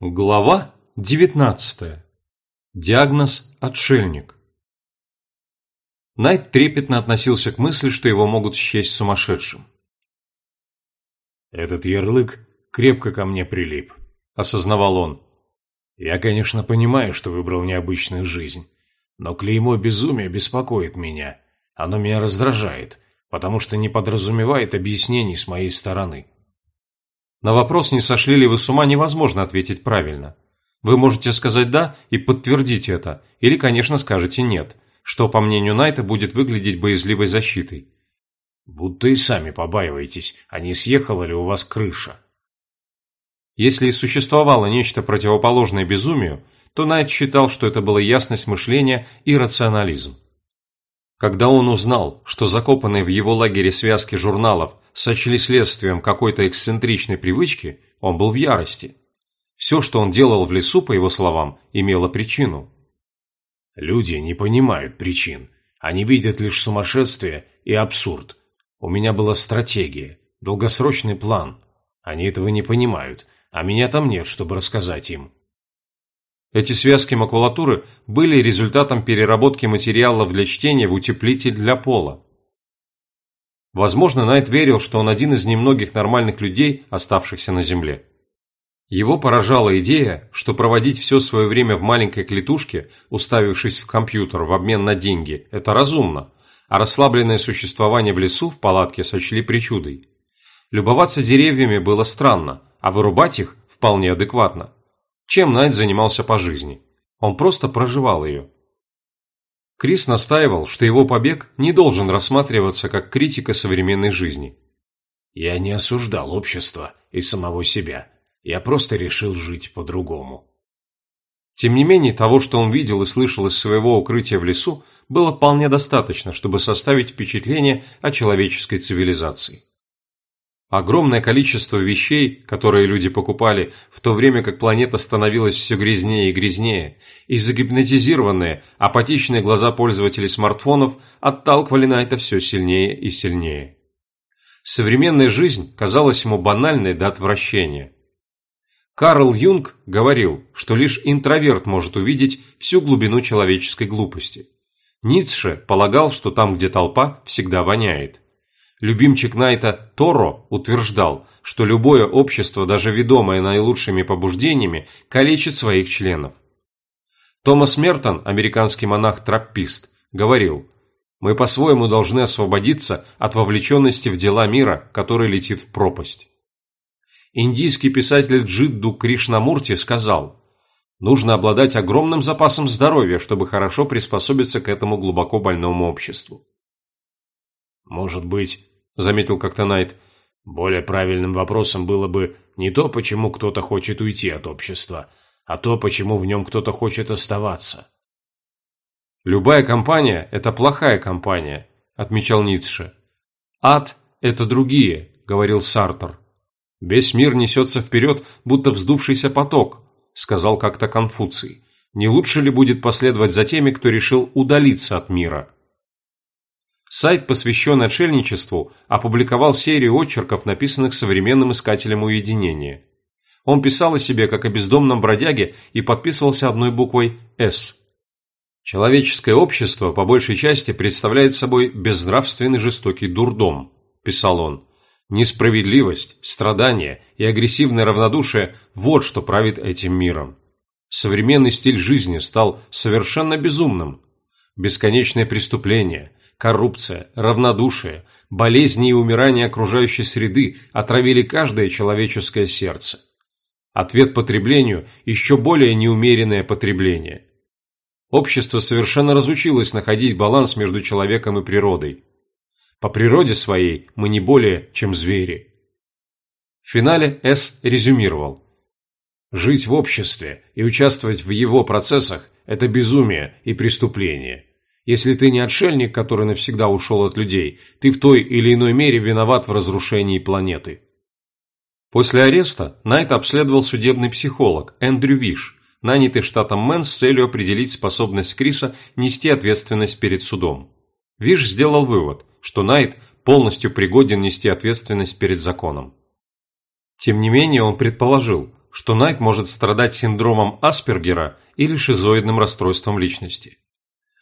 Глава 19. Диагноз «Отшельник». Найт трепетно относился к мысли, что его могут счесть сумасшедшим. «Этот ярлык крепко ко мне прилип», – осознавал он. «Я, конечно, понимаю, что выбрал необычную жизнь, но клеймо безумия беспокоит меня. Оно меня раздражает, потому что не подразумевает объяснений с моей стороны». На вопрос, не сошли ли вы с ума, невозможно ответить правильно. Вы можете сказать «да» и подтвердить это, или, конечно, скажете «нет», что, по мнению Найта, будет выглядеть боязливой защитой. Будто и сами побаиваетесь, а не съехала ли у вас крыша. Если и существовало нечто противоположное безумию, то Найт считал, что это была ясность мышления и рационализм. Когда он узнал, что закопанные в его лагере связки журналов сочли следствием какой-то эксцентричной привычки, он был в ярости. Все, что он делал в лесу, по его словам, имело причину. «Люди не понимают причин. Они видят лишь сумасшествие и абсурд. У меня была стратегия, долгосрочный план. Они этого не понимают, а меня там нет, чтобы рассказать им. Эти связки макулатуры были результатом переработки материалов для чтения в утеплитель для пола. Возможно, Найт верил, что он один из немногих нормальных людей, оставшихся на Земле. Его поражала идея, что проводить все свое время в маленькой клетушке, уставившись в компьютер в обмен на деньги, это разумно, а расслабленное существование в лесу в палатке сочли причудой. Любоваться деревьями было странно, а вырубать их вполне адекватно. Чем Найт занимался по жизни? Он просто проживал ее. Крис настаивал, что его побег не должен рассматриваться как критика современной жизни. «Я не осуждал общество и самого себя. Я просто решил жить по-другому». Тем не менее, того, что он видел и слышал из своего укрытия в лесу, было вполне достаточно, чтобы составить впечатление о человеческой цивилизации. Огромное количество вещей, которые люди покупали, в то время как планета становилась все грязнее и грязнее, и загипнотизированные, апатичные глаза пользователей смартфонов отталкивали на это все сильнее и сильнее. Современная жизнь казалась ему банальной до отвращения. Карл Юнг говорил, что лишь интроверт может увидеть всю глубину человеческой глупости. Ницше полагал, что там, где толпа, всегда воняет. Любимчик Найта Торо утверждал, что любое общество, даже ведомое наилучшими побуждениями, калечит своих членов. Томас Мертон, американский монах-траппист, говорил, «Мы по-своему должны освободиться от вовлеченности в дела мира, который летит в пропасть». Индийский писатель Джидду Кришнамурти сказал, «Нужно обладать огромным запасом здоровья, чтобы хорошо приспособиться к этому глубоко больному обществу». Может быть, заметил как-то Найт, более правильным вопросом было бы не то, почему кто-то хочет уйти от общества, а то, почему в нем кто-то хочет оставаться. «Любая компания – это плохая компания», – отмечал Ницше. «Ад – это другие», – говорил Сартер. «Весь мир несется вперед, будто вздувшийся поток», – сказал как-то Конфуций. «Не лучше ли будет последовать за теми, кто решил удалиться от мира?» Сайт, посвященный отшельничеству, опубликовал серию очерков, написанных современным искателем уединения. Он писал о себе как о бездомном бродяге и подписывался одной буквой «С». «Человеческое общество, по большей части, представляет собой безнравственный жестокий дурдом», – писал он. «Несправедливость, страдания и агрессивное равнодушие – вот что правит этим миром. Современный стиль жизни стал совершенно безумным. Бесконечные преступления – Коррупция, равнодушие, болезни и умирание окружающей среды отравили каждое человеческое сердце. Ответ потреблению – еще более неумеренное потребление. Общество совершенно разучилось находить баланс между человеком и природой. По природе своей мы не более, чем звери. В финале С резюмировал. Жить в обществе и участвовать в его процессах – это безумие и преступление. Если ты не отшельник, который навсегда ушел от людей, ты в той или иной мере виноват в разрушении планеты. После ареста Найт обследовал судебный психолог Эндрю Виш, нанятый штатом Мэн с целью определить способность Криса нести ответственность перед судом. Виш сделал вывод, что Найт полностью пригоден нести ответственность перед законом. Тем не менее, он предположил, что Найт может страдать синдромом Аспергера или шизоидным расстройством личности.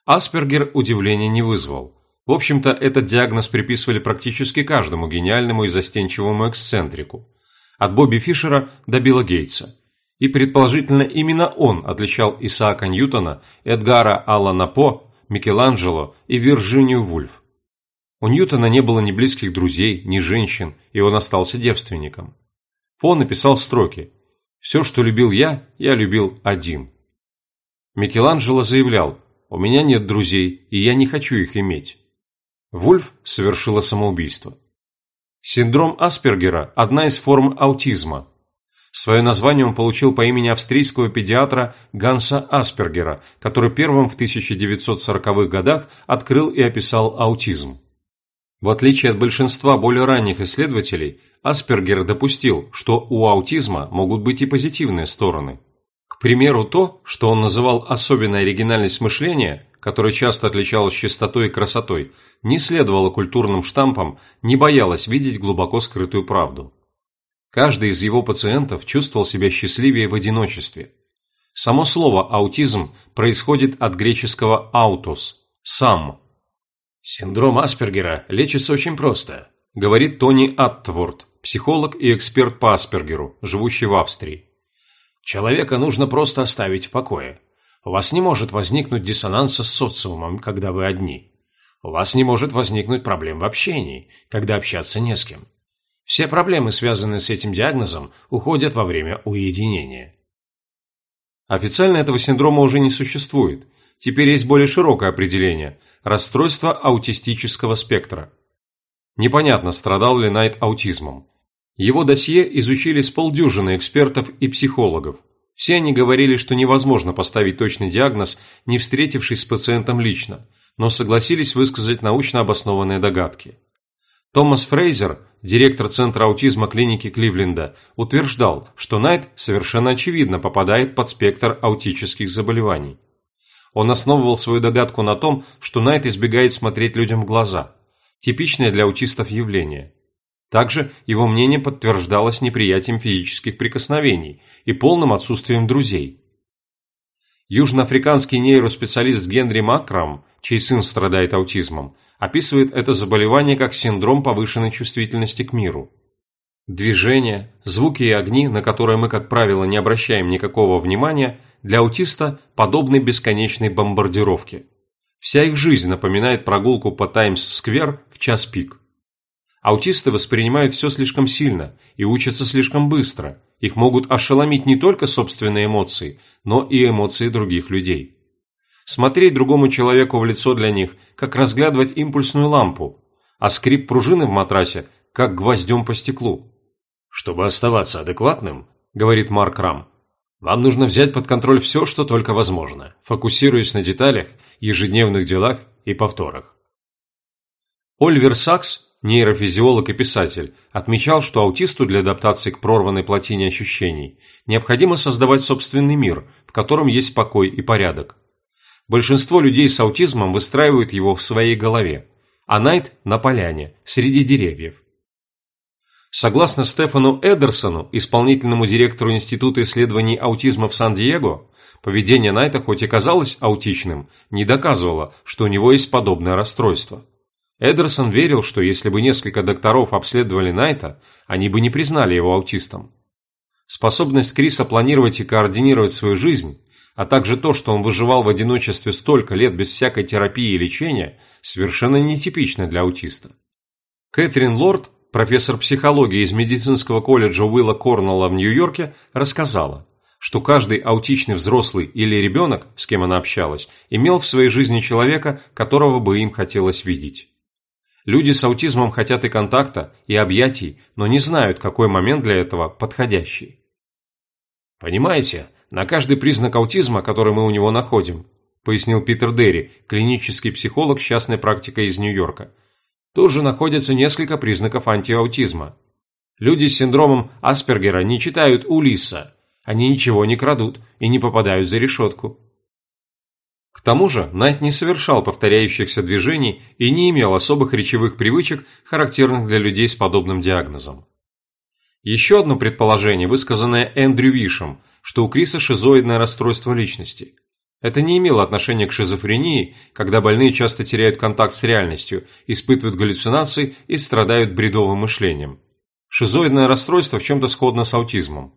Аспергер удивления не вызвал. В общем-то, этот диагноз приписывали практически каждому гениальному и застенчивому эксцентрику. От Бобби Фишера до Билла Гейтса. И предположительно именно он отличал Исаака Ньютона, Эдгара Аллана По, Микеланджело и Вирджинию Вульф. У Ньютона не было ни близких друзей, ни женщин, и он остался девственником. По написал строки «Все, что любил я, я любил один». Микеланджело заявлял «У меня нет друзей, и я не хочу их иметь». Вульф совершила самоубийство. Синдром Аспергера – одна из форм аутизма. Свое название он получил по имени австрийского педиатра Ганса Аспергера, который первым в 1940-х годах открыл и описал аутизм. В отличие от большинства более ранних исследователей, Аспергер допустил, что у аутизма могут быть и позитивные стороны. К примеру, то, что он называл особенной оригинальность мышления, которая часто отличалась чистотой и красотой, не следовало культурным штампам, не боялась видеть глубоко скрытую правду. Каждый из его пациентов чувствовал себя счастливее в одиночестве. Само слово «аутизм» происходит от греческого «аутос» – «сам», Синдром Аспергера лечится очень просто, говорит Тони Аттворд, психолог и эксперт по Аспергеру, живущий в Австрии. Человека нужно просто оставить в покое. У вас не может возникнуть диссонанса с социумом, когда вы одни. У вас не может возникнуть проблем в общении, когда общаться не с кем. Все проблемы, связанные с этим диагнозом, уходят во время уединения. Официально этого синдрома уже не существует. Теперь есть более широкое определение Расстройство аутистического спектра. Непонятно, страдал ли Найт аутизмом. Его досье изучили с полдюжины экспертов и психологов. Все они говорили, что невозможно поставить точный диагноз, не встретившись с пациентом лично, но согласились высказать научно обоснованные догадки. Томас Фрейзер, директор Центра аутизма клиники Кливленда, утверждал, что Найт совершенно очевидно попадает под спектр аутических заболеваний. Он основывал свою догадку на том, что Найт избегает смотреть людям в глаза. Типичное для аутистов явление. Также его мнение подтверждалось неприятием физических прикосновений и полным отсутствием друзей. Южноафриканский нейроспециалист Генри Макрам, чей сын страдает аутизмом, описывает это заболевание как синдром повышенной чувствительности к миру. Движения, звуки и огни, на которые мы, как правило, не обращаем никакого внимания, для аутиста подобны бесконечной бомбардировке. Вся их жизнь напоминает прогулку по Таймс-сквер в час пик. Аутисты воспринимают все слишком сильно и учатся слишком быстро. Их могут ошеломить не только собственные эмоции, но и эмоции других людей. Смотреть другому человеку в лицо для них, как разглядывать импульсную лампу, а скрип пружины в матрасе, как гвоздем по стеклу. «Чтобы оставаться адекватным, — говорит Марк Рам, вам нужно взять под контроль все, что только возможно, фокусируясь на деталях, ежедневных делах и повторах. Оливер Сакс, нейрофизиолог и писатель, отмечал, что аутисту для адаптации к прорванной плотине ощущений необходимо создавать собственный мир, в котором есть покой и порядок. Большинство людей с аутизмом выстраивают его в своей голове, а Найт – на поляне, среди деревьев. Согласно Стефану Эдерсону, исполнительному директору Института исследований аутизма в Сан-Диего, поведение Найта хоть и казалось аутичным, не доказывало, что у него есть подобное расстройство. Эдерсон верил, что если бы несколько докторов обследовали Найта, они бы не признали его аутистом. Способность Криса планировать и координировать свою жизнь, а также то, что он выживал в одиночестве столько лет без всякой терапии и лечения, совершенно нетипично для аутиста. Кэтрин Лорд профессор психологии из медицинского колледжа Уилла Корнелла в Нью-Йорке, рассказала, что каждый аутичный взрослый или ребенок, с кем она общалась, имел в своей жизни человека, которого бы им хотелось видеть. Люди с аутизмом хотят и контакта, и объятий, но не знают, какой момент для этого подходящий. «Понимаете, на каждый признак аутизма, который мы у него находим», пояснил Питер Дерри, клинический психолог с частной практикой из Нью-Йорка – Тут же находится несколько признаков антиаутизма. Люди с синдромом Аспергера не читают Улисса, они ничего не крадут и не попадают за решетку. К тому же Найт не совершал повторяющихся движений и не имел особых речевых привычек, характерных для людей с подобным диагнозом. Еще одно предположение, высказанное Эндрю Вишем, что у Криса шизоидное расстройство личности. Это не имело отношения к шизофрении, когда больные часто теряют контакт с реальностью, испытывают галлюцинации и страдают бредовым мышлением. Шизоидное расстройство в чем-то сходно с аутизмом.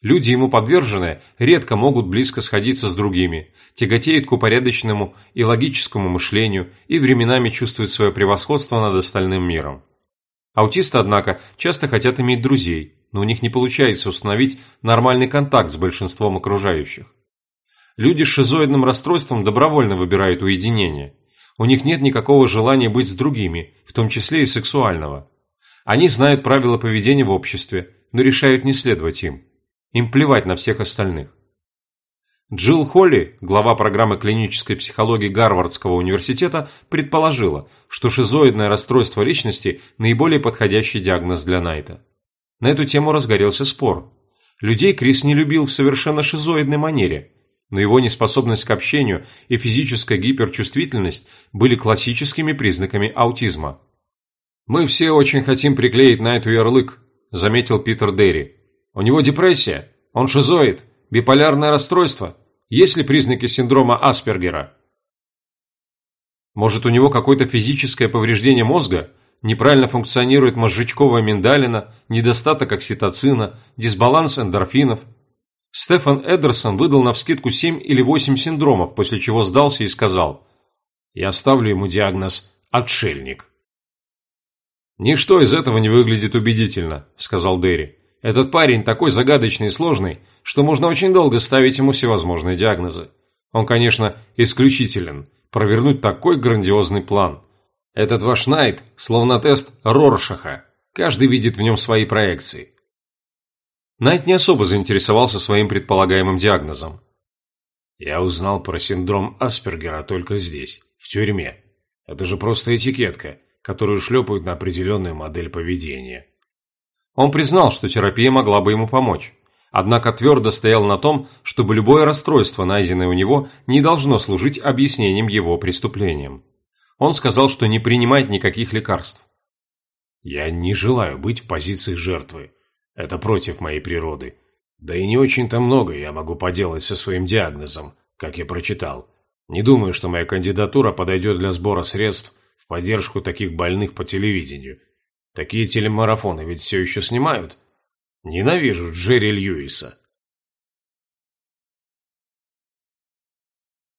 Люди ему подверженные редко могут близко сходиться с другими, тяготеют к упорядоченному и логическому мышлению и временами чувствуют свое превосходство над остальным миром. Аутисты, однако, часто хотят иметь друзей, но у них не получается установить нормальный контакт с большинством окружающих. Люди с шизоидным расстройством добровольно выбирают уединение. У них нет никакого желания быть с другими, в том числе и сексуального. Они знают правила поведения в обществе, но решают не следовать им. Им плевать на всех остальных. Джилл Холли, глава программы клинической психологии Гарвардского университета, предположила, что шизоидное расстройство личности – наиболее подходящий диагноз для Найта. На эту тему разгорелся спор. Людей Крис не любил в совершенно шизоидной манере, но его неспособность к общению и физическая гиперчувствительность были классическими признаками аутизма. «Мы все очень хотим приклеить Найту ярлык», – заметил Питер Дерри. «У него депрессия, он шизоид, Биполярное расстройство? Есть ли признаки синдрома Аспергера? Может, у него какое-то физическое повреждение мозга? Неправильно функционирует мозжечковая миндалина, недостаток окситоцина, дисбаланс эндорфинов? Стефан Эдерсон выдал навскидку 7 или 8 синдромов, после чего сдался и сказал «Я ставлю ему диагноз «отшельник». «Ничто из этого не выглядит убедительно», – сказал Дерри. «Этот парень такой загадочный и сложный, что можно очень долго ставить ему всевозможные диагнозы. Он, конечно, исключителен. Провернуть такой грандиозный план. Этот ваш Найт словно тест Роршаха. Каждый видит в нем свои проекции. Найт не особо заинтересовался своим предполагаемым диагнозом. Я узнал про синдром Аспергера только здесь, в тюрьме. Это же просто этикетка, которую шлепают на определенную модель поведения. Он признал, что терапия могла бы ему помочь однако твердо стоял на том, чтобы любое расстройство, найденное у него, не должно служить объяснением его преступлениям. Он сказал, что не принимает никаких лекарств. «Я не желаю быть в позиции жертвы. Это против моей природы. Да и не очень-то много я могу поделать со своим диагнозом, как я прочитал. Не думаю, что моя кандидатура подойдет для сбора средств в поддержку таких больных по телевидению. Такие телемарафоны ведь все еще снимают?» Ненавижу Джерри Льюиса.